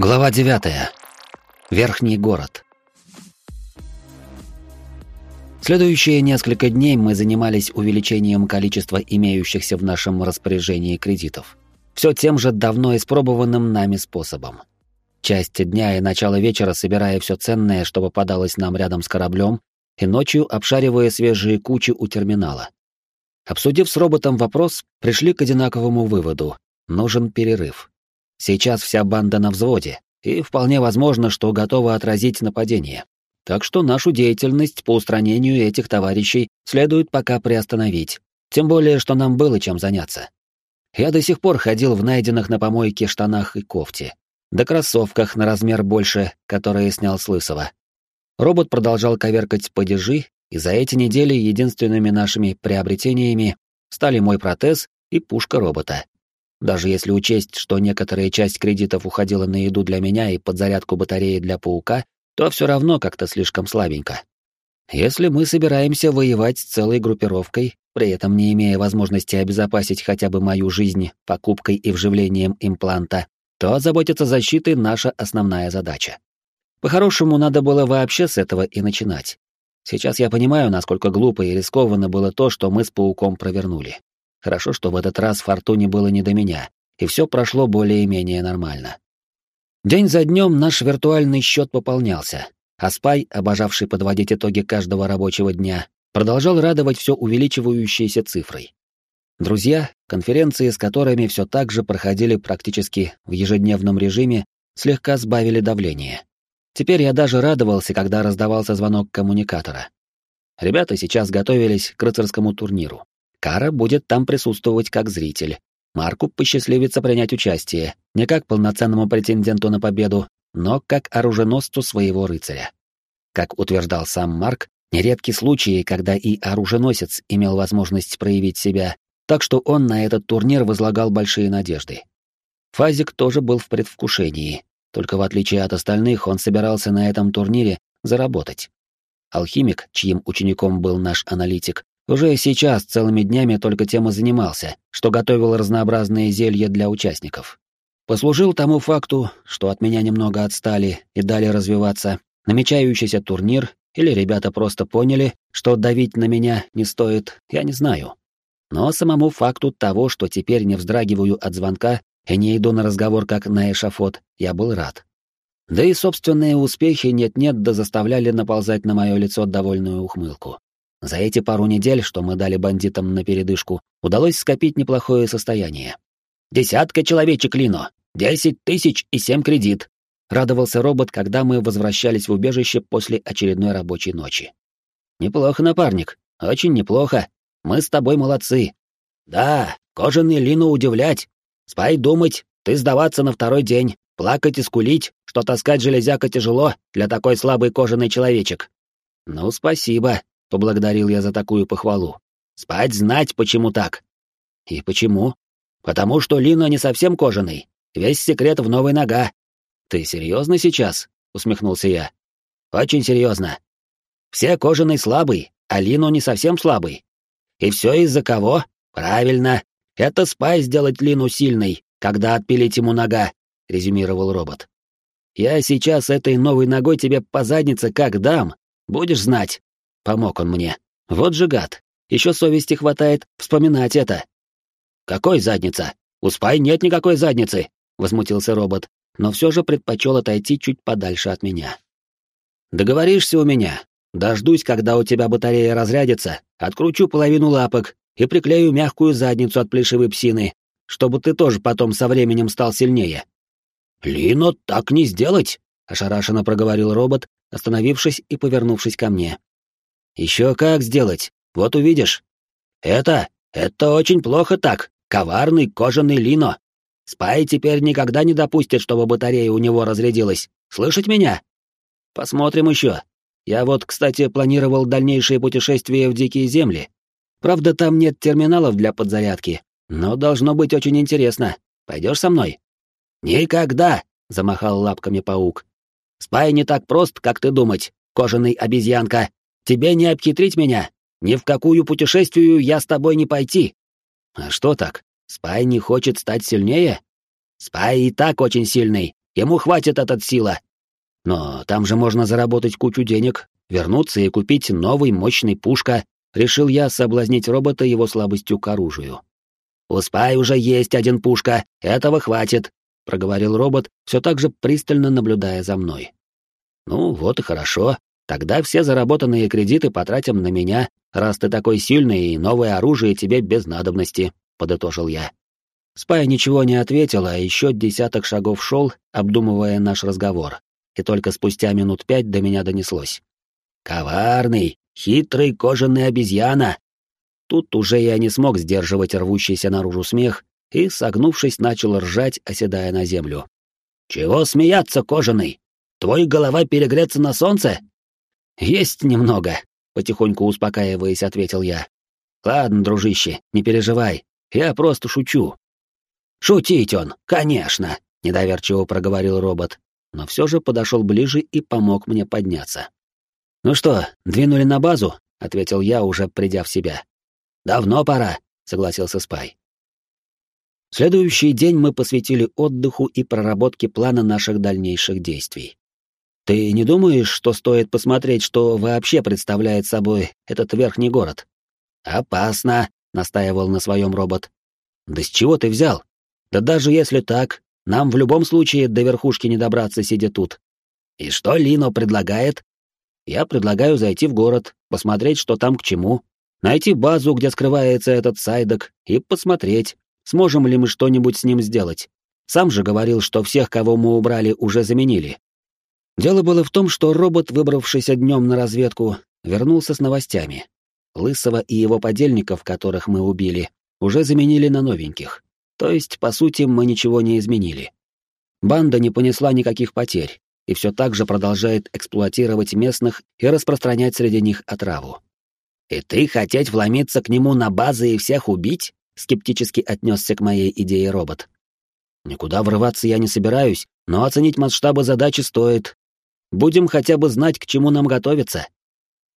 Глава 9. Верхний город. Следующие несколько дней мы занимались увеличением количества имеющихся в нашем распоряжении кредитов. Все тем же давно испробованным нами способом. Часть дня и начало вечера собирая все ценное, что попадалось нам рядом с кораблем, и ночью обшаривая свежие кучи у терминала. Обсудив с роботом вопрос, пришли к одинаковому выводу — нужен перерыв. Сейчас вся банда на взводе, и вполне возможно, что готова отразить нападение. Так что нашу деятельность по устранению этих товарищей следует пока приостановить, тем более, что нам было чем заняться. Я до сих пор ходил в найденных на помойке штанах и кофте, да кроссовках на размер больше, которые снял с Лысого. Робот продолжал коверкать падежи, и за эти недели единственными нашими приобретениями стали мой протез и пушка робота. Даже если учесть, что некоторая часть кредитов уходила на еду для меня и подзарядку батареи для паука, то все равно как-то слишком слабенько. Если мы собираемся воевать с целой группировкой, при этом не имея возможности обезопасить хотя бы мою жизнь покупкой и вживлением импланта, то заботиться защитой — наша основная задача. По-хорошему, надо было вообще с этого и начинать. Сейчас я понимаю, насколько глупо и рискованно было то, что мы с пауком провернули. Хорошо, что в этот раз Фортуне было не до меня, и все прошло более-менее нормально. День за днем наш виртуальный счет пополнялся, а Спай, обожавший подводить итоги каждого рабочего дня, продолжал радовать все увеличивающейся цифрой. Друзья, конференции с которыми все так же проходили практически в ежедневном режиме, слегка сбавили давление. Теперь я даже радовался, когда раздавался звонок коммуникатора. Ребята сейчас готовились к рыцарскому турниру. Кара будет там присутствовать как зритель. Марку посчастливится принять участие, не как полноценному претенденту на победу, но как оруженосцу своего рыцаря. Как утверждал сам Марк, нередки случаи, когда и оруженосец имел возможность проявить себя, так что он на этот турнир возлагал большие надежды. Фазик тоже был в предвкушении, только в отличие от остальных он собирался на этом турнире заработать. Алхимик, чьим учеником был наш аналитик, уже сейчас целыми днями только тем и занимался, что готовил разнообразные зелья для участников. Послужил тому факту, что от меня немного отстали и дали развиваться, намечающийся турнир, или ребята просто поняли, что давить на меня не стоит, я не знаю. Но самому факту того, что теперь не вздрагиваю от звонка и не иду на разговор как на эшафот, я был рад. Да и собственные успехи нет-нет да заставляли наползать на мое лицо довольную ухмылку. За эти пару недель, что мы дали бандитам на передышку, удалось скопить неплохое состояние. «Десятка человечек Лино! Десять тысяч и семь кредит!» — радовался робот, когда мы возвращались в убежище после очередной рабочей ночи. «Неплохо, напарник, очень неплохо. Мы с тобой молодцы. Да, кожаный Лино удивлять. Спай думать, ты сдаваться на второй день, плакать и скулить, что таскать железяка тяжело для такой слабый кожаный человечек. Ну, спасибо, — поблагодарил я за такую похвалу. «Спать знать, почему так». «И почему?» «Потому что Лина не совсем кожаный. Весь секрет в новой нога». «Ты серьезно сейчас?» — усмехнулся я. «Очень серьезно. Все кожаный слабый, а Лину не совсем слабый. И все из-за кого? Правильно. Это Спай сделать Лину сильной, когда отпилить ему нога», — резюмировал робот. «Я сейчас этой новой ногой тебе по заднице как дам, будешь знать». Помог он мне. Вот же гад. Еще совести хватает вспоминать это. Какой задница? У Спай нет никакой задницы, возмутился робот, но все же предпочел отойти чуть подальше от меня. Договоришься у меня. Дождусь, когда у тебя батарея разрядится, откручу половину лапок и приклею мягкую задницу от плешивой псины, чтобы ты тоже потом со временем стал сильнее. Лино, так не сделать, ошарашенно проговорил робот, остановившись и повернувшись ко мне. Еще как сделать, вот увидишь. Это, это очень плохо так, коварный кожаный лино. Спай теперь никогда не допустит, чтобы батарея у него разрядилась. Слышать меня? Посмотрим еще. Я вот, кстати, планировал дальнейшее путешествие в дикие земли. Правда, там нет терминалов для подзарядки, но должно быть очень интересно. Пойдешь со мной? Никогда, замахал лапками паук. Спай не так прост, как ты думать, кожаный обезьянка. Тебе не обхитрить меня. Ни в какую путешествию я с тобой не пойти. А что так? Спай не хочет стать сильнее? Спай и так очень сильный, Ему хватит этот сила. Но там же можно заработать кучу денег, вернуться и купить новый мощный пушка. Решил я соблазнить робота его слабостью к оружию. «У Спай уже есть один пушка, этого хватит», — проговорил робот, все так же пристально наблюдая за мной. «Ну, вот и хорошо. Тогда все заработанные кредиты потратим на меня, раз ты такой сильный и новое оружие тебе без надобности», — подытожил я. Спай ничего не ответил, а еще десяток шагов шел, обдумывая наш разговор. И только спустя минут пять до меня донеслось. «Коварный, хитрый кожаный обезьяна!» Тут уже я не смог сдерживать рвущийся наружу смех и, согнувшись, начал ржать, оседая на землю. «Чего смеяться, кожаный? Твой голова перегреться на солнце?» «Есть немного», — потихоньку успокаиваясь, ответил я. «Ладно, дружище, не переживай, я просто шучу». «Шутить он, конечно», — недоверчиво проговорил робот, но все же подошел ближе и помог мне подняться. «Ну что, двинули на базу?» — ответил я, уже придя в себя. «Давно пора», — согласился Спай. Следующий день мы посвятили отдыху и проработке плана наших дальнейших действий. Ты не думаешь, что стоит посмотреть, что вообще представляет собой этот верхний город? Опасно, настаивал на своем робот. Да с чего ты взял? Да даже если так, нам в любом случае до верхушки не добраться, сидя тут. И что Лино предлагает? Я предлагаю зайти в город, посмотреть, что там к чему, найти базу, где скрывается этот сайдок, и посмотреть, сможем ли мы что-нибудь с ним сделать. Сам же говорил, что всех, кого мы убрали, уже заменили. Дело было в том, что робот, выбравшийся днем на разведку, вернулся с новостями. Лысого и его подельников, которых мы убили, уже заменили на новеньких. То есть, по сути, мы ничего не изменили. Банда не понесла никаких потерь и все так же продолжает эксплуатировать местных и распространять среди них отраву. «И ты хотеть вломиться к нему на базы и всех убить?» — скептически отнесся к моей идее робот. «Никуда врываться я не собираюсь, но оценить масштабы задачи стоит, Будем хотя бы знать, к чему нам готовиться.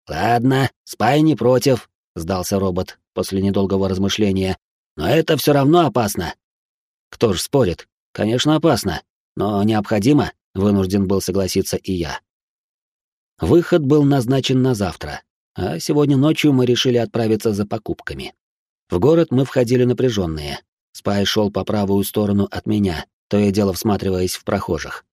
Ладно, спай не против, сдался робот после недолгого размышления. Но это все равно опасно. Кто ж спорит? Конечно, опасно, но необходимо, вынужден был согласиться и я. Выход был назначен на завтра, а сегодня ночью мы решили отправиться за покупками. В город мы входили напряженные. Спай шел по правую сторону от меня, то и дело всматриваясь в прохожих.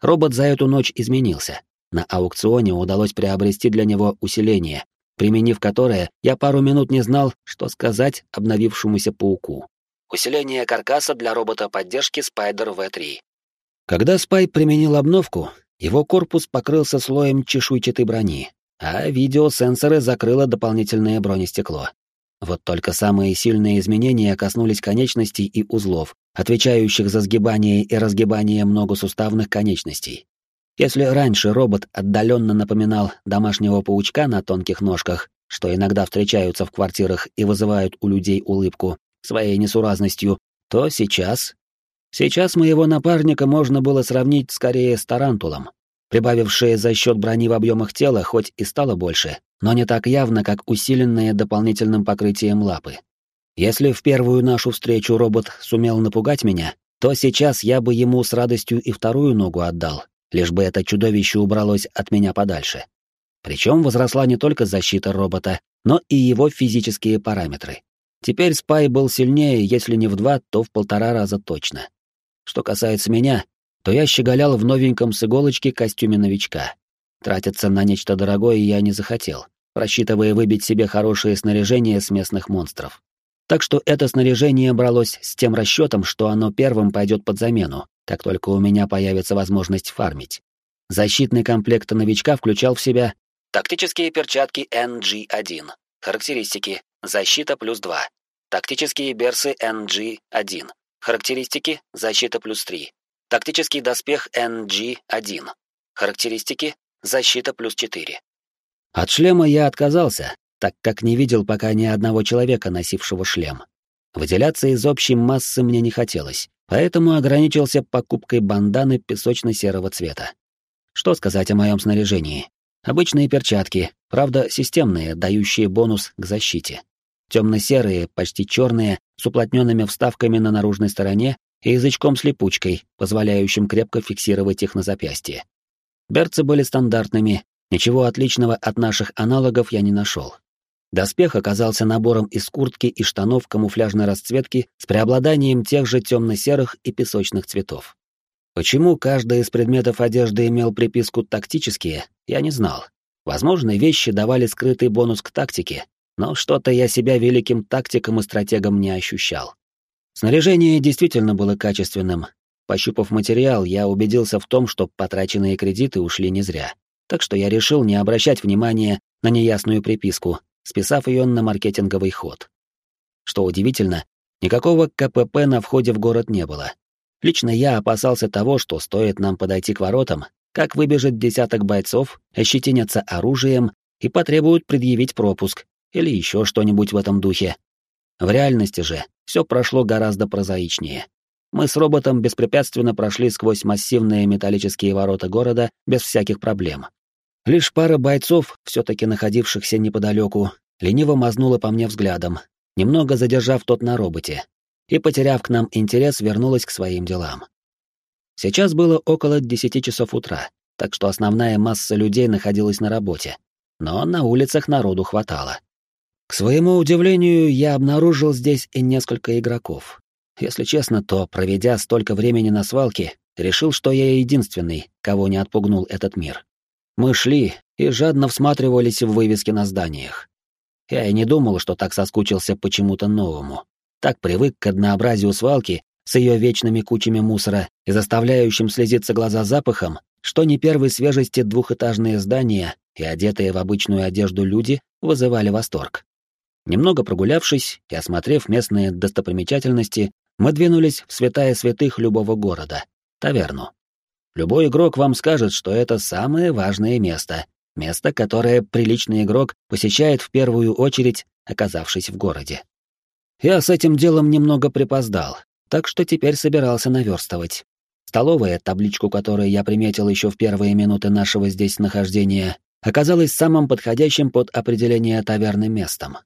Робот за эту ночь изменился. На аукционе удалось приобрести для него усиление, применив которое, я пару минут не знал, что сказать обновившемуся пауку. Усиление каркаса для робота поддержки Spider V3. Когда Спай применил обновку, его корпус покрылся слоем чешуйчатой брони, а видеосенсоры закрыло дополнительное бронестекло. Вот только самые сильные изменения коснулись конечностей и узлов, отвечающих за сгибание и разгибание многосуставных конечностей. Если раньше робот отдаленно напоминал домашнего паучка на тонких ножках, что иногда встречаются в квартирах и вызывают у людей улыбку своей несуразностью, то сейчас... Сейчас моего напарника можно было сравнить скорее с тарантулом. Прибавившее за счет брони в объемах тела хоть и стало больше, но не так явно, как усиленные дополнительным покрытием лапы. Если в первую нашу встречу робот сумел напугать меня, то сейчас я бы ему с радостью и вторую ногу отдал, лишь бы это чудовище убралось от меня подальше. Причем возросла не только защита робота, но и его физические параметры. Теперь Спай был сильнее, если не в два, то в полтора раза точно. Что касается меня, то я щеголял в новеньком с иголочки костюме новичка. Тратиться на нечто дорогое я не захотел, рассчитывая выбить себе хорошее снаряжение с местных монстров. Так что это снаряжение бралось с тем расчетом, что оно первым пойдет под замену, как только у меня появится возможность фармить. Защитный комплект новичка включал в себя тактические перчатки NG-1, характеристики защита плюс 2, тактические берсы NG-1, характеристики защита плюс 3, тактический доспех NG-1, характеристики защита плюс 4. От шлема я отказался, так как не видел пока ни одного человека, носившего шлем. Выделяться из общей массы мне не хотелось, поэтому ограничился покупкой банданы песочно-серого цвета. Что сказать о моем снаряжении? Обычные перчатки, правда, системные, дающие бонус к защите. Темно-серые, почти черные, с уплотненными вставками на наружной стороне и язычком с липучкой, позволяющим крепко фиксировать их на запястье. Берцы были стандартными, ничего отличного от наших аналогов я не нашел. Доспех оказался набором из куртки и штанов камуфляжной расцветки с преобладанием тех же темно-серых и песочных цветов. Почему каждый из предметов одежды имел приписку «тактические», я не знал. Возможно, вещи давали скрытый бонус к тактике, но что-то я себя великим тактиком и стратегом не ощущал. Снаряжение действительно было качественным. Пощупав материал, я убедился в том, что потраченные кредиты ушли не зря. Так что я решил не обращать внимания на неясную приписку, списав ее на маркетинговый ход. Что удивительно, никакого КПП на входе в город не было. Лично я опасался того, что стоит нам подойти к воротам, как выбежит десяток бойцов, ощетинятся оружием и потребуют предъявить пропуск или еще что-нибудь в этом духе. В реальности же все прошло гораздо прозаичнее. Мы с роботом беспрепятственно прошли сквозь массивные металлические ворота города без всяких проблем. Лишь пара бойцов, все-таки находившихся неподалеку, лениво мазнула по мне взглядом, немного задержав тот на роботе, и, потеряв к нам интерес, вернулась к своим делам. Сейчас было около десяти часов утра, так что основная масса людей находилась на работе, но на улицах народу хватало. К своему удивлению, я обнаружил здесь и несколько игроков. Если честно, то, проведя столько времени на свалке, решил, что я единственный, кого не отпугнул этот мир. Мы шли и жадно всматривались в вывески на зданиях. Я и не думал, что так соскучился почему-то новому. Так привык к однообразию свалки с ее вечными кучами мусора и заставляющим слезиться глаза запахом, что не первой свежести двухэтажные здания и одетые в обычную одежду люди вызывали восторг. Немного прогулявшись и осмотрев местные достопримечательности, мы двинулись в святая святых любого города — таверну. Любой игрок вам скажет, что это самое важное место, место, которое приличный игрок посещает в первую очередь, оказавшись в городе. Я с этим делом немного припоздал, так что теперь собирался наверстывать. Столовая, табличку которой я приметил еще в первые минуты нашего здесь нахождения, оказалась самым подходящим под определение таверны местом.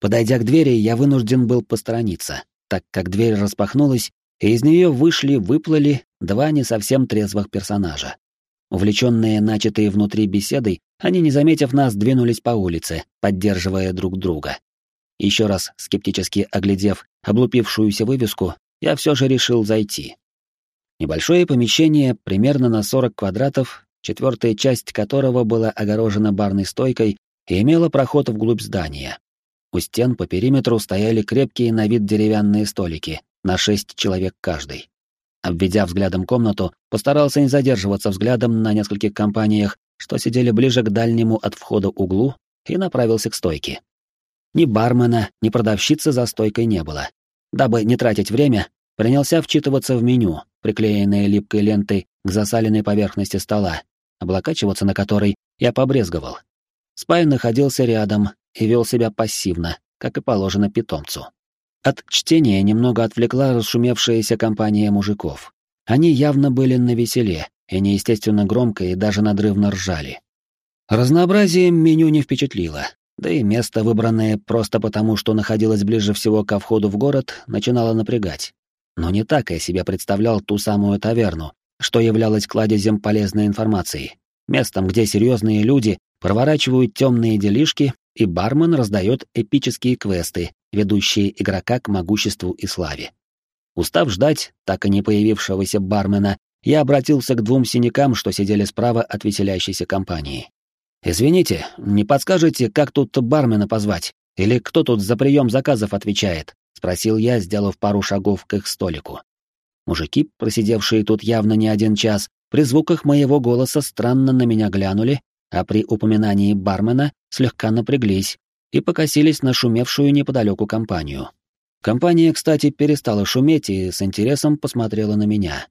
Подойдя к двери, я вынужден был посторониться, так как дверь распахнулась, и из нее вышли-выплыли два не совсем трезвых персонажа. Увлеченные начатые внутри беседой, они, не заметив нас, двинулись по улице, поддерживая друг друга. Еще раз скептически оглядев облупившуюся вывеску, я все же решил зайти. Небольшое помещение, примерно на 40 квадратов, четвертая часть которого была огорожена барной стойкой и имела проход вглубь здания. У стен по периметру стояли крепкие на вид деревянные столики, на шесть человек каждый. Обведя взглядом комнату, постарался не задерживаться взглядом на нескольких компаниях, что сидели ближе к дальнему от входа углу, и направился к стойке. Ни бармена, ни продавщицы за стойкой не было. Дабы не тратить время, принялся вчитываться в меню, приклеенное липкой лентой к засаленной поверхности стола, облокачиваться на которой я побрезговал. Спай находился рядом и вел себя пассивно, как и положено питомцу. От чтения немного отвлекла расшумевшаяся компания мужиков. Они явно были на веселе, и неестественно громко и даже надрывно ржали. Разнообразием меню не впечатлило, да и место, выбранное просто потому, что находилось ближе всего ко входу в город, начинало напрягать. Но не так я себе представлял ту самую таверну, что являлась кладезем полезной информации, местом, где серьезные люди проворачивают темные делишки, и бармен раздает эпические квесты, ведущие игрока к могуществу и славе. Устав ждать, так и не появившегося бармена, я обратился к двум синякам, что сидели справа от веселящейся компании. «Извините, не подскажете, как тут бармена позвать? Или кто тут за прием заказов отвечает?» — спросил я, сделав пару шагов к их столику. Мужики, просидевшие тут явно не один час, при звуках моего голоса странно на меня глянули, а при упоминании бармена слегка напряглись, и покосились на шумевшую неподалеку компанию. Компания, кстати, перестала шуметь и с интересом посмотрела на меня.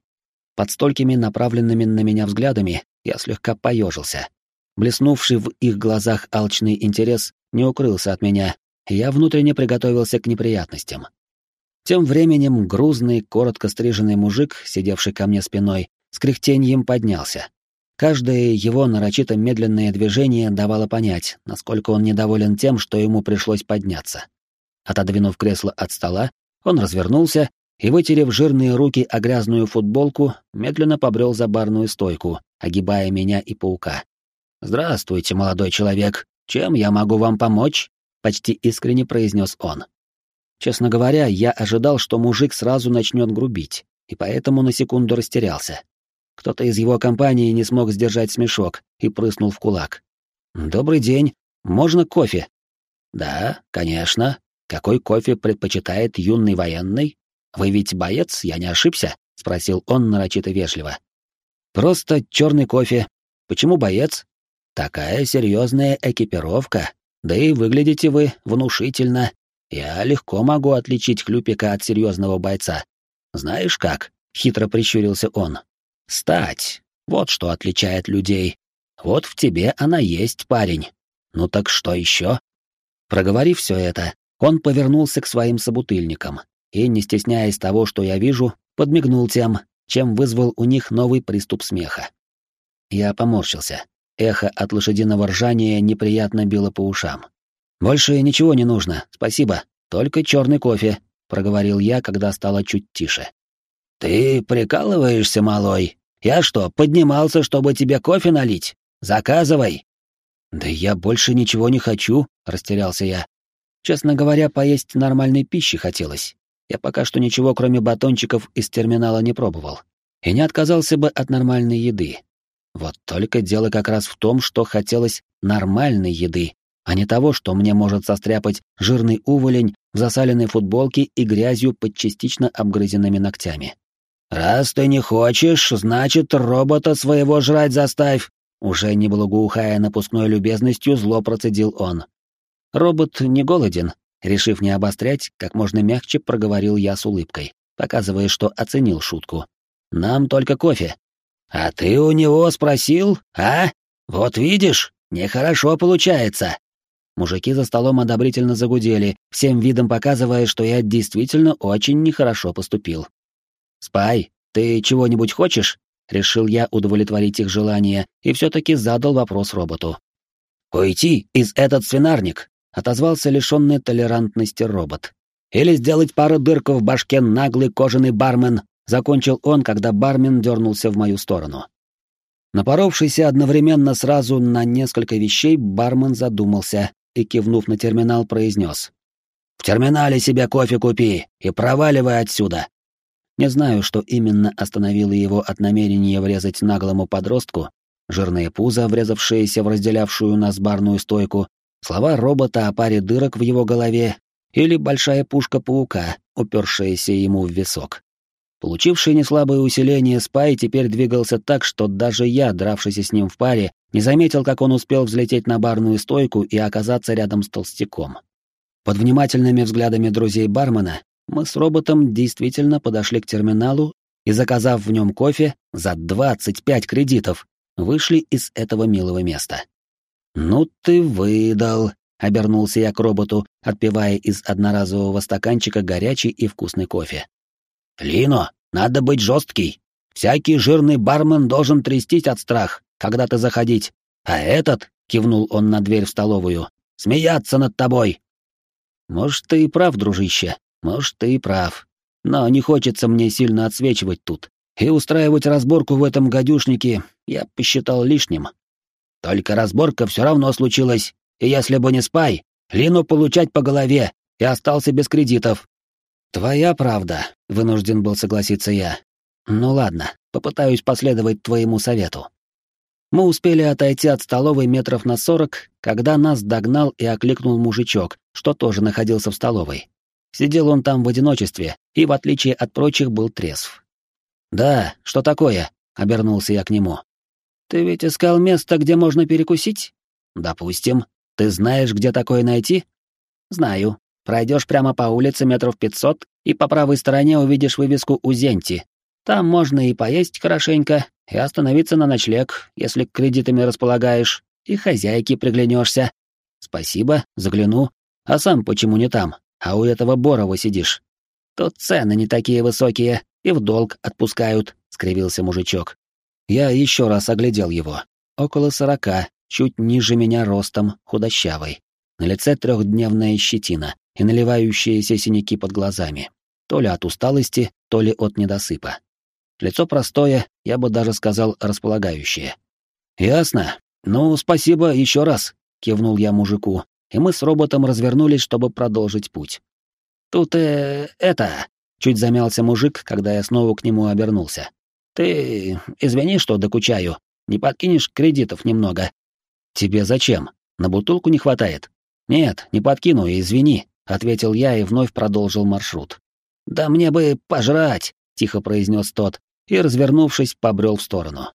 Под столькими направленными на меня взглядами я слегка поежился. Блеснувший в их глазах алчный интерес не укрылся от меня, и я внутренне приготовился к неприятностям. Тем временем грузный, коротко стриженный мужик, сидевший ко мне спиной, с кряхтеньем поднялся. Каждое его нарочито медленное движение давало понять, насколько он недоволен тем, что ему пришлось подняться. Отодвинув кресло от стола, он развернулся и, вытерев жирные руки о грязную футболку, медленно побрел за барную стойку, огибая меня и паука. «Здравствуйте, молодой человек. Чем я могу вам помочь?» — почти искренне произнес он. Честно говоря, я ожидал, что мужик сразу начнет грубить, и поэтому на секунду растерялся. Кто-то из его компании не смог сдержать смешок и прыснул в кулак. «Добрый день. Можно кофе?» «Да, конечно. Какой кофе предпочитает юный военный? Вы ведь боец, я не ошибся?» — спросил он нарочито вежливо. «Просто черный кофе. Почему боец?» «Такая серьезная экипировка. Да и выглядите вы внушительно. Я легко могу отличить хлюпика от серьезного бойца. Знаешь как?» — хитро прищурился он. «Стать. Вот что отличает людей. Вот в тебе она есть, парень. Ну так что еще?» Проговорив все это, он повернулся к своим собутыльникам и, не стесняясь того, что я вижу, подмигнул тем, чем вызвал у них новый приступ смеха. Я поморщился. Эхо от лошадиного ржания неприятно било по ушам. «Больше ничего не нужно, спасибо, только черный кофе», — проговорил я, когда стало чуть тише. «Ты прикалываешься, малой? Я что, поднимался, чтобы тебе кофе налить? Заказывай!» «Да я больше ничего не хочу», — растерялся я. Честно говоря, поесть нормальной пищи хотелось. Я пока что ничего, кроме батончиков, из терминала не пробовал. И не отказался бы от нормальной еды. Вот только дело как раз в том, что хотелось нормальной еды, а не того, что мне может состряпать жирный уволень в засаленной футболке и грязью под частично обгрызенными ногтями. «Раз ты не хочешь, значит, робота своего жрать заставь!» Уже не благоухая напускной любезностью, зло процедил он. Робот не голоден, решив не обострять, как можно мягче проговорил я с улыбкой, показывая, что оценил шутку. Нам только кофе. А ты у него спросил, а? Вот видишь, нехорошо получается. Мужики за столом одобрительно загудели, всем видом показывая, что я действительно очень нехорошо поступил. «Спай, ты чего-нибудь хочешь?» Решил я удовлетворить их желание и все-таки задал вопрос роботу. «Уйти из этот свинарник!» — отозвался лишенный толерантности робот. «Или сделать пару дырк в башке наглый кожаный бармен!» — закончил он, когда бармен дернулся в мою сторону. Напоровшийся одновременно сразу на несколько вещей, бармен задумался и, кивнув на терминал, произнес. «В терминале себе кофе купи и проваливай отсюда!» Не знаю, что именно остановило его от намерения врезать наглому подростку, жирные пузо, врезавшиеся в разделявшую нас барную стойку, слова робота о паре дырок в его голове или большая пушка паука, упершаяся ему в висок. Получивший неслабое усиление Спай теперь двигался так, что даже я, дравшийся с ним в паре, не заметил, как он успел взлететь на барную стойку и оказаться рядом с толстяком. Под внимательными взглядами друзей бармена мы с роботом действительно подошли к терминалу и, заказав в нем кофе за 25 кредитов, вышли из этого милого места. «Ну ты выдал», — обернулся я к роботу, отпивая из одноразового стаканчика горячий и вкусный кофе. «Лино, надо быть жесткий. Всякий жирный бармен должен трястись от страх, когда ты заходить. А этот, — кивнул он на дверь в столовую, — смеяться над тобой». «Может, ты и прав, дружище», может, ты и прав. Но не хочется мне сильно отсвечивать тут. И устраивать разборку в этом гадюшнике я посчитал лишним. Только разборка все равно случилась, и если бы не спай, Лину получать по голове, и остался без кредитов. Твоя правда, вынужден был согласиться я. Ну ладно, попытаюсь последовать твоему совету. Мы успели отойти от столовой метров на сорок, когда нас догнал и окликнул мужичок, что тоже находился в столовой. Сидел он там в одиночестве и, в отличие от прочих, был трезв. «Да, что такое?» — обернулся я к нему. «Ты ведь искал место, где можно перекусить?» «Допустим. Ты знаешь, где такое найти?» «Знаю. Пройдешь прямо по улице метров пятьсот, и по правой стороне увидишь вывеску «Узенти». Там можно и поесть хорошенько, и остановиться на ночлег, если кредитами располагаешь, и хозяйке приглянешься. Спасибо, загляну. А сам почему не там? А у этого Борова сидишь. Тут цены не такие высокие, и в долг отпускают», — скривился мужичок. Я еще раз оглядел его. Около сорока, чуть ниже меня ростом, худощавый. На лице трехдневная щетина и наливающиеся синяки под глазами. то ли от усталости, то ли от недосыпа. Лицо простое, я бы даже сказал располагающее. «Ясно. Ну, спасибо еще раз», — кивнул я мужику, и мы с роботом развернулись, чтобы продолжить путь. «Тут, э, это...» — чуть замялся мужик, когда я снова к нему обернулся. «Ты извини, что докучаю. Не подкинешь кредитов немного?» «Тебе зачем? На бутылку не хватает?» «Нет, не подкину, извини», — ответил я и вновь продолжил маршрут. «Да мне бы пожрать», — тихо произнес тот, и, развернувшись, побрел в сторону.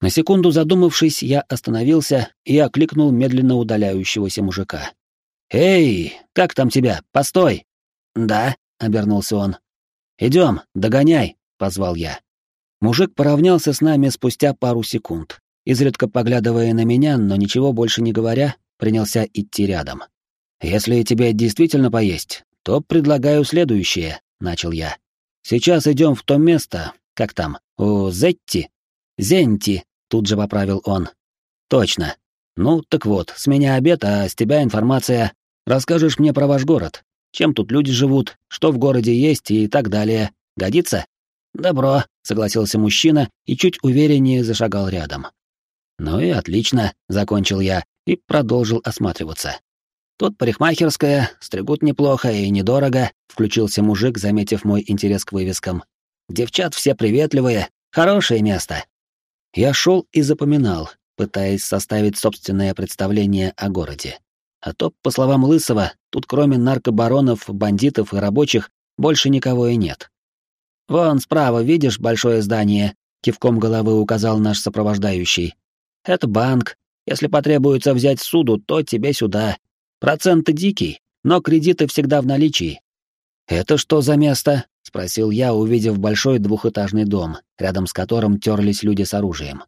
На секунду задумавшись, я остановился и окликнул медленно удаляющегося мужика. «Эй, как там тебя? Постой!» «Да», — обернулся он. «Идем, догоняй», — позвал я. Мужик поравнялся с нами спустя пару секунд, изредка поглядывая на меня, но ничего больше не говоря, принялся идти рядом. «Если тебе действительно поесть, то предлагаю следующее», — начал я. «Сейчас идем в то место, как там, у Зетти?» «Зенти», — тут же поправил он. «Точно. Ну, так вот, с меня обед, а с тебя информация. Расскажешь мне про ваш город. Чем тут люди живут, что в городе есть и так далее. Годится?» «Добро», — согласился мужчина и чуть увереннее зашагал рядом. «Ну и отлично», — закончил я и продолжил осматриваться. «Тут парикмахерская, стригут неплохо и недорого», — включился мужик, заметив мой интерес к вывескам. «Девчат все приветливые, хорошее место». Я шел и запоминал, пытаясь составить собственное представление о городе. А то, по словам Лысого, тут кроме наркобаронов, бандитов и рабочих больше никого и нет. «Вон справа, видишь большое здание?» — кивком головы указал наш сопровождающий. «Это банк. Если потребуется взять суду, то тебе сюда. Проценты дикий, но кредиты всегда в наличии». «Это что за место?» — спросил я, увидев большой двухэтажный дом, рядом с которым терлись люди с оружием.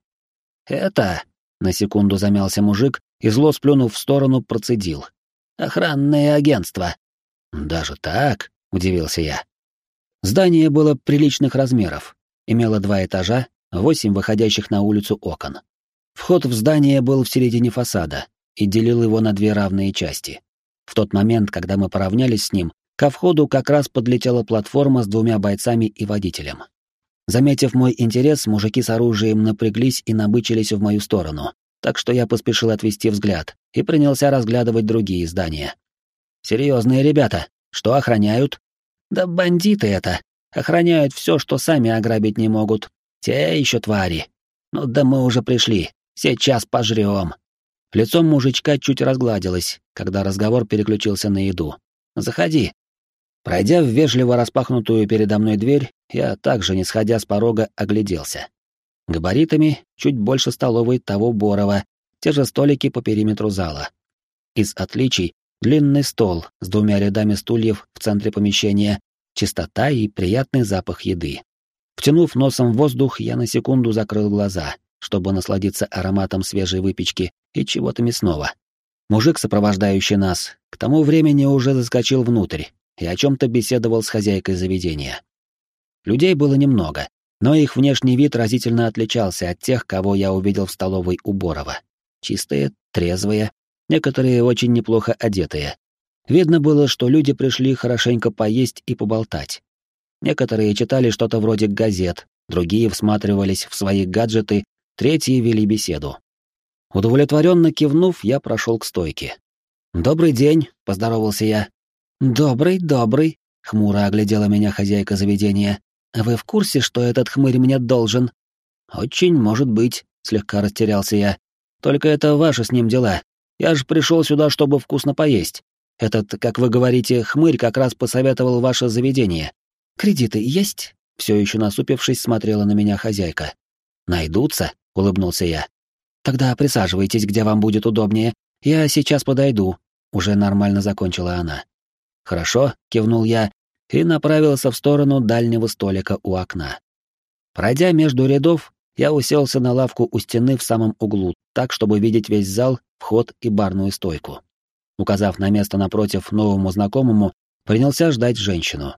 «Это...» — на секунду замялся мужик и, зло сплюнув в сторону, процедил. «Охранное агентство». «Даже так?» — удивился я. Здание было приличных размеров, имело два этажа, восемь выходящих на улицу окон. Вход в здание был в середине фасада и делил его на две равные части. В тот момент, когда мы поравнялись с ним, ко входу как раз подлетела платформа с двумя бойцами и водителем. Заметив мой интерес, мужики с оружием напряглись и набычились в мою сторону, так что я поспешил отвести взгляд и принялся разглядывать другие здания. «Серьезные ребята, что охраняют?» «Да бандиты это! Охраняют все, что сами ограбить не могут. Те еще твари. Ну да мы уже пришли. Сейчас пожрем». Лицом мужичка чуть разгладилось, когда разговор переключился на еду. «Заходи, Пройдя в вежливо распахнутую передо мной дверь, я также, не сходя с порога, огляделся. Габаритами чуть больше столовой того Борова, те же столики по периметру зала. Из отличий — длинный стол с двумя рядами стульев в центре помещения, чистота и приятный запах еды. Втянув носом воздух, я на секунду закрыл глаза, чтобы насладиться ароматом свежей выпечки и чего-то мясного. Мужик, сопровождающий нас, к тому времени уже заскочил внутрь, и о чем-то беседовал с хозяйкой заведения. Людей было немного, но их внешний вид разительно отличался от тех, кого я увидел в столовой у Борова. Чистые, трезвые, некоторые очень неплохо одетые. Видно было, что люди пришли хорошенько поесть и поболтать. Некоторые читали что-то вроде газет, другие всматривались в свои гаджеты, третьи вели беседу. Удовлетворенно кивнув, я прошел к стойке. «Добрый день», — поздоровался я. «Добрый, добрый», — хмуро оглядела меня хозяйка заведения. «Вы в курсе, что этот хмырь мне должен?» «Очень может быть», — слегка растерялся я. «Только это ваши с ним дела. Я же пришел сюда, чтобы вкусно поесть. Этот, как вы говорите, хмырь как раз посоветовал ваше заведение. Кредиты есть?» Все еще насупившись, смотрела на меня хозяйка. «Найдутся?» — улыбнулся я. «Тогда присаживайтесь, где вам будет удобнее. Я сейчас подойду». Уже нормально закончила она. «Хорошо», — кивнул я и направился в сторону дальнего столика у окна. Пройдя между рядов, я уселся на лавку у стены в самом углу, так, чтобы видеть весь зал, вход и барную стойку. Указав на место напротив новому знакомому, принялся ждать женщину.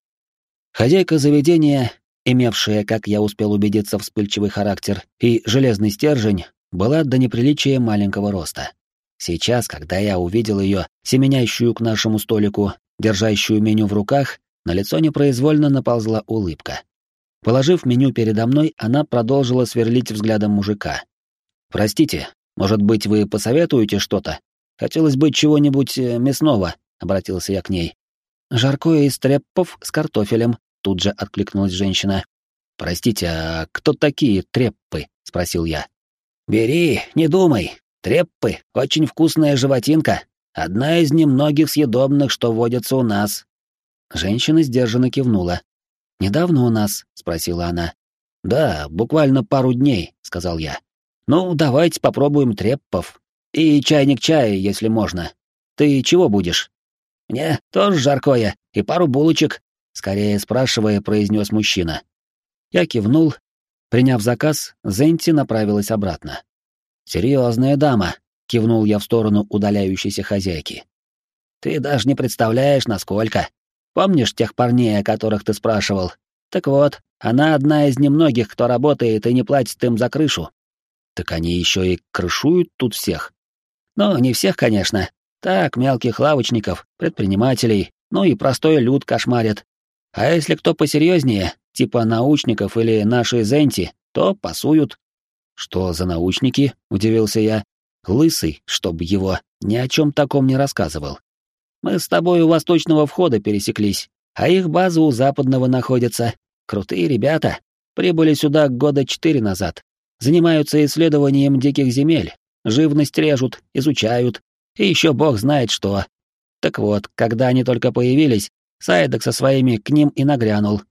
Хозяйка заведения, имевшая, как я успел убедиться, вспыльчивый характер и железный стержень, была до неприличия маленького роста. Сейчас, когда я увидел ее, семенящую к нашему столику, держащую меню в руках, на лицо непроизвольно наползла улыбка. Положив меню передо мной, она продолжила сверлить взглядом мужика. «Простите, может быть, вы посоветуете что-то? Хотелось бы чего-нибудь э, мясного», — обратился я к ней. «Жаркое из треппов с картофелем», — тут же откликнулась женщина. «Простите, а кто такие треппы?» — спросил я. «Бери, не думай. Треппы — очень вкусная животинка. Одна из немногих съедобных, что водятся у нас». Женщина сдержанно кивнула. «Недавно у нас?» — спросила она. «Да, буквально пару дней», — сказал я. «Ну, давайте попробуем треппов. И чайник чая, если можно. Ты чего будешь?» «Мне тоже жаркое, и пару булочек», — скорее спрашивая, произнес мужчина. Я кивнул. Приняв заказ, Зенти направилась обратно. «Серьезная дама», — кивнул я в сторону удаляющейся хозяйки. «Ты даже не представляешь, насколько. Помнишь тех парней, о которых ты спрашивал? Так вот, она одна из немногих, кто работает и не платит им за крышу. Так они еще и крышуют тут всех. Ну, не всех, конечно. Так, мелких лавочников, предпринимателей, ну и простой люд кошмарит. А если кто посерьезнее, типа научников или наши зенти, то пасуют. Что за научники? Удивился я. Лысый, чтоб его, ни о чем таком не рассказывал. Мы с тобой у восточного входа пересеклись, а их база у западного находится. Крутые ребята. Прибыли сюда года четыре назад. Занимаются исследованием диких земель. Живность режут, изучают. И еще бог знает что. Так вот, когда они только появились, Сайдек со своими к ним и нагрянул.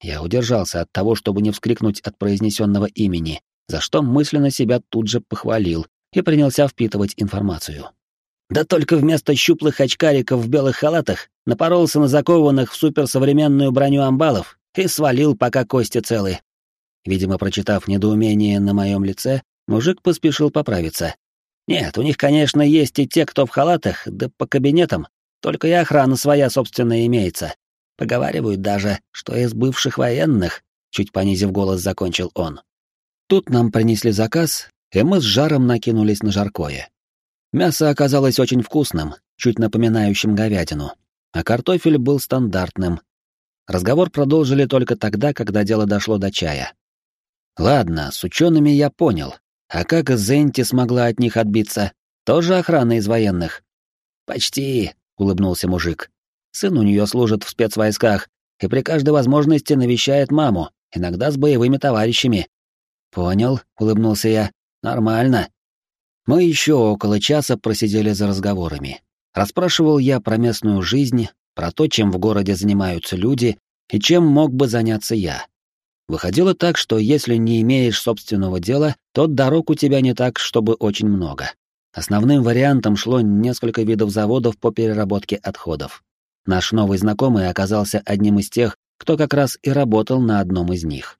Я удержался от того, чтобы не вскрикнуть от произнесенного имени, за что мысленно себя тут же похвалил и принялся впитывать информацию. Да только вместо щуплых очкариков в белых халатах напоролся на закованных в суперсовременную броню амбалов и свалил, пока кости целы. Видимо, прочитав недоумение на моем лице, мужик поспешил поправиться. Нет, у них, конечно, есть и те, кто в халатах, да по кабинетам, только и охрана своя собственная имеется. Поговаривают даже, что из бывших военных, чуть понизив голос, закончил он. Тут нам принесли заказ, и мы с жаром накинулись на жаркое. Мясо оказалось очень вкусным, чуть напоминающим говядину, а картофель был стандартным. Разговор продолжили только тогда, когда дело дошло до чая. Ладно, с учеными я понял. А как Зенти смогла от них отбиться? Тоже охрана из военных? Почти, улыбнулся мужик. Сын у нее служит в спецвойсках и при каждой возможности навещает маму, иногда с боевыми товарищами. Понял, улыбнулся я. Нормально. Мы еще около часа просидели за разговорами. Расспрашивал я про местную жизнь, про то, чем в городе занимаются люди и чем мог бы заняться я. Выходило так, что если не имеешь собственного дела, то дорог у тебя не так, чтобы очень много. Основным вариантом шло несколько видов заводов по переработке отходов. Наш новый знакомый оказался одним из тех, кто как раз и работал на одном из них.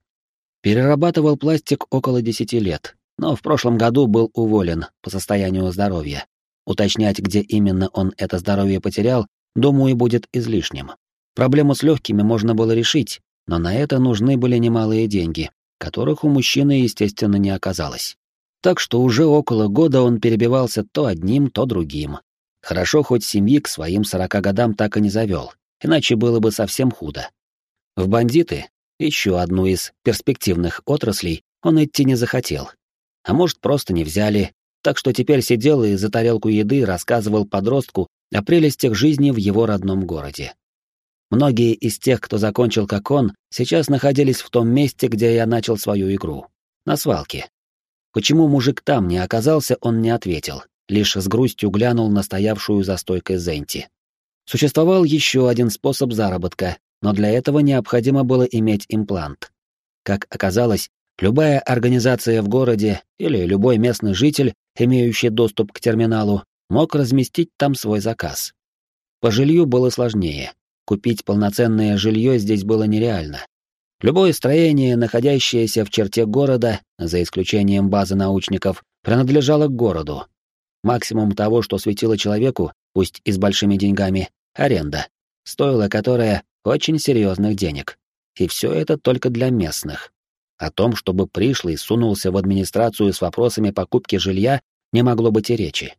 Перерабатывал пластик около десяти лет, но в прошлом году был уволен по состоянию здоровья. Уточнять, где именно он это здоровье потерял, думаю, будет излишним. Проблему с легкими можно было решить, но на это нужны были немалые деньги, которых у мужчины, естественно, не оказалось. Так что уже около года он перебивался то одним, то другим. Хорошо, хоть семьи к своим сорока годам так и не завел, иначе было бы совсем худо. В бандиты, еще одну из перспективных отраслей, он идти не захотел, а может, просто не взяли, так что теперь сидел и за тарелку еды рассказывал подростку о прелестях жизни в его родном городе. Многие из тех, кто закончил как он, сейчас находились в том месте, где я начал свою игру. На свалке. Почему мужик там не оказался, он не ответил, лишь с грустью глянул на стоявшую за стойкой Зенти. Существовал еще один способ заработка, но для этого необходимо было иметь имплант. Как оказалось, Любая организация в городе или любой местный житель, имеющий доступ к терминалу, мог разместить там свой заказ. По жилью было сложнее. Купить полноценное жилье здесь было нереально. Любое строение, находящееся в черте города, за исключением базы научников, принадлежало городу. Максимум того, что светило человеку, пусть и с большими деньгами, аренда, стоила которая очень серьезных денег. И все это только для местных. О том, чтобы пришлый сунулся в администрацию с вопросами покупки жилья, не могло быть и речи.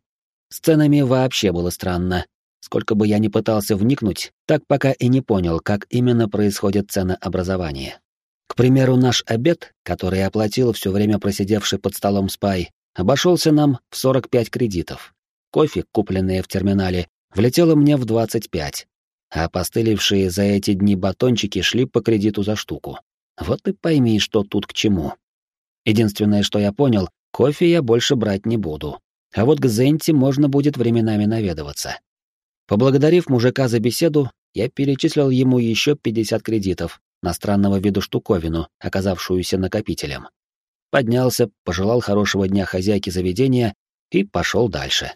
С ценами вообще было странно. сколько бы я ни пытался вникнуть, так пока и не понял, как именно происходит ценообразование. К примеру, наш обед, который оплатил все время просидевший под столом спай, обошелся нам в 45 кредитов. Кофе, купленное в терминале, влетело мне в 25, а постылившие за эти дни батончики шли по кредиту за штуку. Вот и пойми, что тут к чему. Единственное, что я понял, кофе я больше брать не буду. А вот к Зенте можно будет временами наведываться. Поблагодарив мужика за беседу, я перечислил ему еще 50 кредитов на странного виду штуковину, оказавшуюся накопителем. Поднялся, пожелал хорошего дня хозяйке заведения и пошел дальше.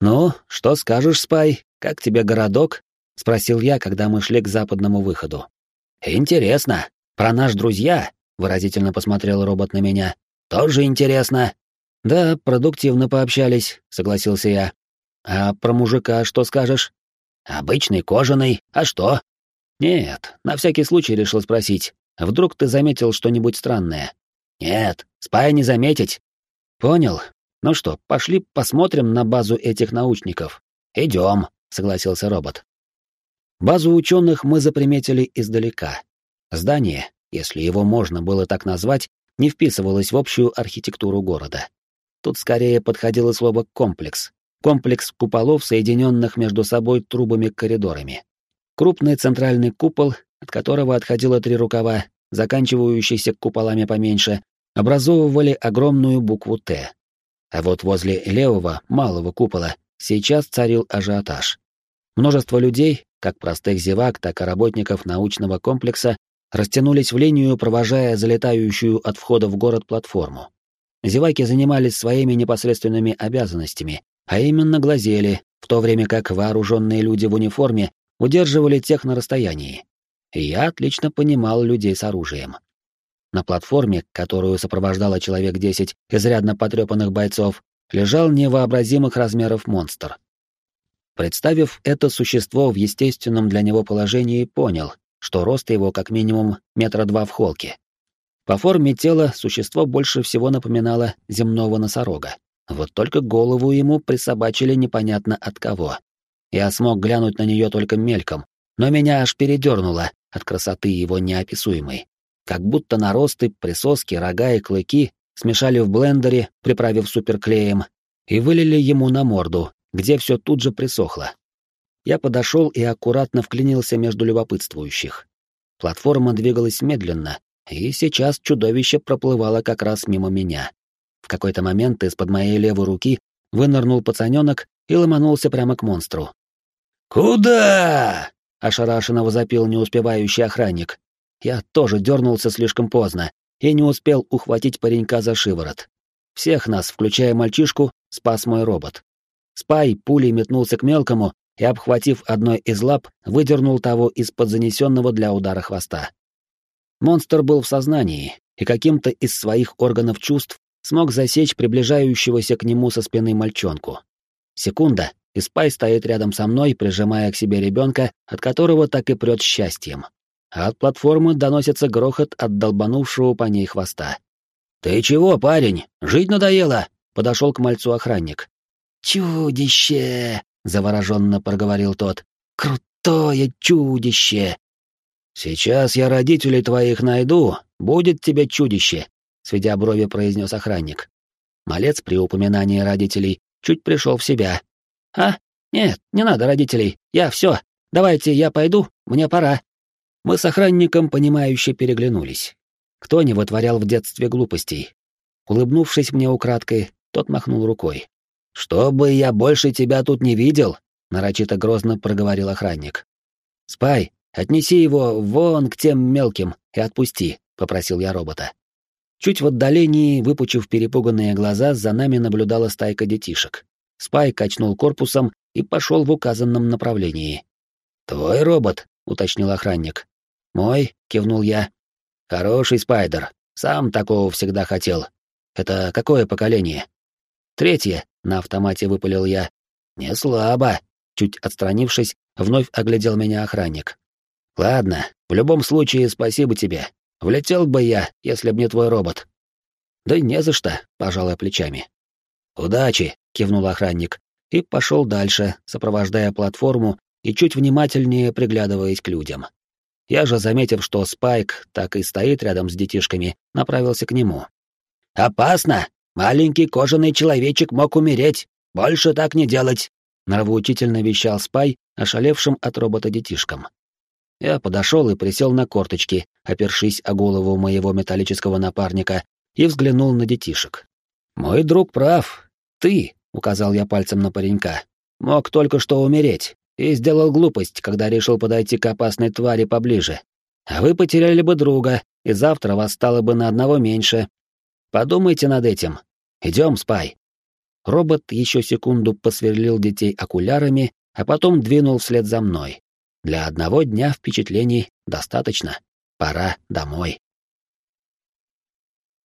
«Ну, что скажешь, Спай? Как тебе городок?» — спросил я, когда мы шли к западному выходу. «Интересно. Про наш друзья?» — выразительно посмотрел робот на меня. «Тоже интересно». «Да, продуктивно пообщались», — согласился я. «А про мужика что скажешь?» «Обычный кожаный. А что?» «Нет, на всякий случай решил спросить. Вдруг ты заметил что-нибудь странное?» «Нет, спай не заметить». «Понял. Ну что, пошли посмотрим на базу этих научников». «Идем», — согласился робот. Базу ученых мы заприметили издалека. Здание, если его можно было так назвать, не вписывалось в общую архитектуру города. Тут скорее подходило слово «комплекс». Комплекс куполов, соединенных между собой трубами-коридорами. Крупный центральный купол, от которого отходило три рукава, заканчивающиеся куполами поменьше, образовывали огромную букву «Т», а вот возле левого, малого купола сейчас царил ажиотаж. Множество людей, как простых зевак, так и работников научного комплекса, растянулись в линию, провожая залетающую от входа в город платформу. Зеваки занимались своими непосредственными обязанностями, а именно глазели, в то время как вооруженные люди в униформе удерживали тех на расстоянии. И я отлично понимал людей с оружием. На платформе, которую сопровождало человек десять изрядно потрепанных бойцов, лежал невообразимых размеров монстр. Представив это существо в естественном для него положении, понял, что рост его как минимум метра два в холке. По форме тела существо больше всего напоминало земного носорога. Вот только голову ему присобачили непонятно от кого. Я смог глянуть на нее только мельком, но меня аж передернуло от красоты его неописуемой как будто наросты, присоски, рога и клыки смешали в блендере, приправив суперклеем, и вылили ему на морду, где все тут же присохло. Я подошел и аккуратно вклинился между любопытствующих. Платформа двигалась медленно, и сейчас чудовище проплывало как раз мимо меня. В какой-то момент из-под моей левой руки вынырнул пацаненок и ломанулся прямо к монстру. «Куда?» — ошарашенно возопил неуспевающий охранник, я тоже дернулся слишком поздно и не успел ухватить паренька за шиворот. Всех нас, включая мальчишку, спас мой робот. Спай пулей метнулся к мелкому и, обхватив одной из лап, выдернул того из-под занесенного для удара хвоста. Монстр был в сознании и каким-то из своих органов чувств смог засечь приближающегося к нему со спины мальчонку. Секунда, и Спай стоит рядом со мной, прижимая к себе ребенка, от которого так и прет счастьем а от платформы доносится грохот от долбанувшего по ней хвоста. «Ты чего, парень? Жить надоело?» — подошел к мальцу охранник. «Чудище!» — завороженно проговорил тот. «Крутое чудище!» «Сейчас я родителей твоих найду, будет тебе чудище», — сведя брови произнес охранник. Малец при упоминании родителей чуть пришел в себя. «А? Нет, не надо родителей, я все. Давайте я пойду, мне пора». Мы с охранником, понимающе переглянулись. Кто не вытворял в детстве глупостей? Улыбнувшись мне украдкой, тот махнул рукой. «Чтобы я больше тебя тут не видел», — нарочито грозно проговорил охранник. «Спай, отнеси его вон к тем мелким и отпусти», — попросил я робота. Чуть в отдалении, выпучив перепуганные глаза, за нами наблюдала стайка детишек. Спай качнул корпусом и пошел в указанном направлении. «Твой робот», — уточнил охранник. «Мой», — кивнул я. «Хороший спайдер. Сам такого всегда хотел. Это какое поколение?» «Третье», — на автомате выпалил я. «Не слабо», — чуть отстранившись, вновь оглядел меня охранник. «Ладно, в любом случае спасибо тебе. Влетел бы я, если б не твой робот». «Да не за что», — пожал я плечами. «Удачи», — кивнул охранник, и пошел дальше, сопровождая платформу и чуть внимательнее приглядываясь к людям. Я же, заметив, что Спайк так и стоит рядом с детишками, направился к нему. «Опасно! Маленький кожаный человечек мог умереть! Больше так не делать!» Нравоучительно вещал Спай, ошалевшим от робота детишкам. Я подошел и присел на корточки, опершись о голову моего металлического напарника, и взглянул на детишек. «Мой друг прав. Ты, — указал я пальцем на паренька, — мог только что умереть и сделал глупость, когда решил подойти к опасной твари поближе. А вы потеряли бы друга, и завтра вас стало бы на одного меньше. Подумайте над этим. Идем, Спай». Робот еще секунду посверлил детей окулярами, а потом двинул вслед за мной. Для одного дня впечатлений достаточно. Пора домой.